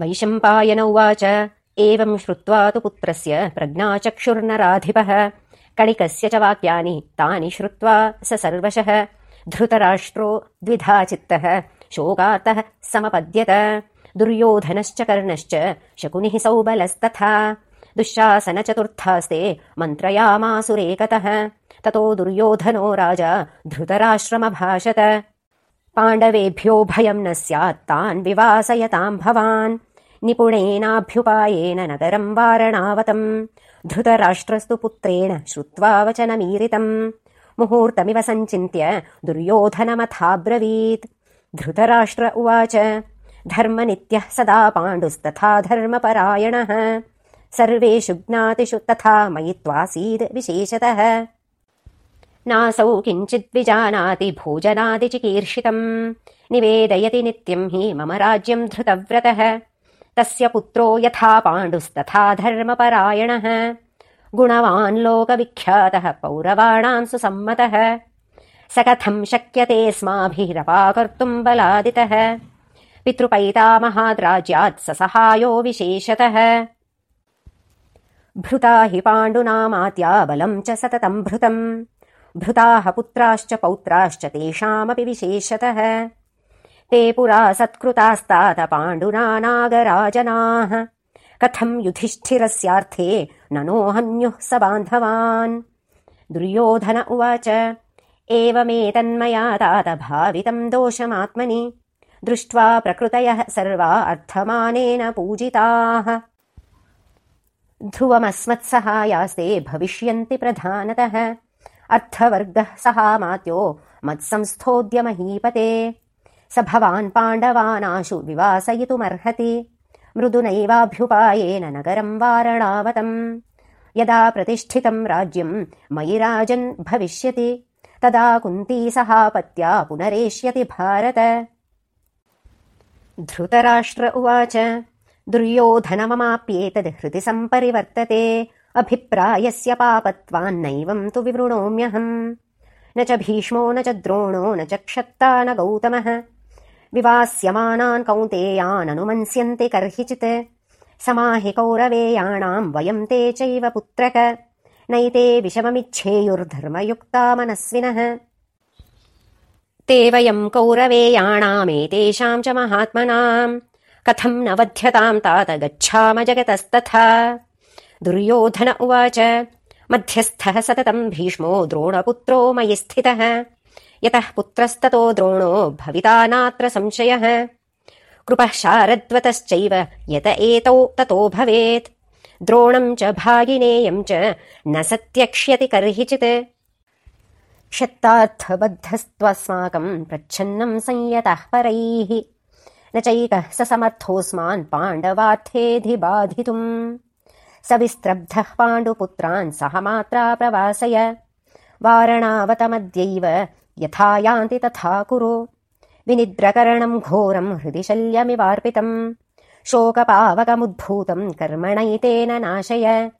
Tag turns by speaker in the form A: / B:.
A: वैशम्पायन उवाच। एवम् श्रुत्वा तु पुत्रस्य प्रज्ञाचक्षुर्नराधिपः। कणिकस्य च वाक्यानि तानि श्रुत्वा स सर्वशः। धृतराष्ट्रो द्विधा चित्तः। शोकातः समपद्यत। दुर्योधनश्च कर्णश्च शकुनिः सौबलस्तथा। दुःशासन चतुर्थास्ते मन्त्रयामासुरेकतः। ततो दुर्योधनो राजा धृतराश्रमभाषत पाण्डवेभ्यो भयम् न स्यात्। तान् विवासयताम् भवान् निपुणेनाभ्युपायेन नगरम् वारणावतम्। धृतराष्ट्रस्तु पुत्रेण श्रुत्वा वचनमीरितम्। मुहूर्तमिव सञ्चिन्त्य दुर्योधनमथाब्रवीत्। धृतराष्ट्र उवाच धर्मनित्यः सदा पाण्डुस्तथा धर्मपरायणः। सर्वेषु ज्ञातिषु तथा मयि त्वासीद् विशेषतः। नासौ किञ्चिद्विजानाति भोजनादिचिकीर्षितम्। निवेदयति नित्यम् हि मम राज्यम् धृतव्रतः तस्य पुत्रो यथा पाण्डुस्तथा धर्मपरायणः। गुणवान् लोकविख्यातः पौरवाणाम् सुसम्मतः। स कथम् शक्यतेऽस्माभिरपाकर्तुम् बलादितः। पितृपैतामहाद्राज्यात् स सहायो विशेषतः। भृता हि पाण्डुनामात्या बलम् च सततम् भृतम्। भृताः पुत्राश्च पौत्राश्च तेषामपि विशेषतः ते पुरा सत्कृतास्तात पाण्डुना नागराजनाः कथम् युधिष्ठिरस्यार्थे ननोऽहन्युः स बान्धवान्। दुर्योधन उवाच एवमेतन्मया तात भावितम् दोषमात्मनि दृष्ट्वा प्रकृतयः सर्वा अर्थमानेन पूजिताः। ध्रुवमस्मत्सहायास्ते भविष्यन्ति प्रधानतः। अर्थवर्गः सहामात्यो मत्संस्थोऽद्यमहीपते स भवान् पाण्डवानाशु विवासयितुमर्हति। मृदुनैवाभ्युपायेन नगरम् वारणावतम्। यदा प्रतिष्ठितम् राज्यम् मयि राजन् भविष्यति तदा कुन्ती सहापत्या पुनरेष्यति भारत। धृतराष्ट्र उवाच दुर्योधनममाप्येतद् हृदि सम्परिवर्तते अभिप्रायस्य पापत्वान्नैवम् तु विवृणोम्यहम्। न च भीष्मो न च द्रोणो न च क्षत्ता न गौतमः विवास्यमानान् कौन्तेयाननुमन्स्यन्ते कर्हिचित्। समाहि कौरवेयाणाम् वयम् ते चैव पुत्रक नैते विषममिच्छेयुर्धर्मयुक्ता मनस्विनः। ते वयम् कौरवेयाणामेतेषाम् च महात्मनाम्। कथम् न वध्यताम् तात गच्छाम जगतस्तथा। दुर्योधन उवाच मध्यस्थः सततम् भीष्मो द्रोणपुत्रो मयि स्थितः यतः पुत्रस्ततो द्रोणो भविता नात्र संशयः। कृपः शारद्वतश्चैव यत एतौ ततो भवेत्। द्रोणम् च भागिनेयम् च न सत्यक्ष्यति कर्हिचित्। क्षत्तार्थबद्धस्त्वस्माकम् प्रच्छन्नम् संयतः परैः। न चैकः स समर्थोऽस्मान् पाण्डवार्थेऽधि बाधितुम् सविस्त्रब्धः पाण्डुपुत्रान् सह मात्रा प्रवासय। वारणावतमद्यैव यथा यान्ति तथा कुरु। विनिद्रकरणम् घोरम् हृदि शल्यमिवार्पितम्। शोकपावकमुद्भूतम् कर्मणैतेन नाशय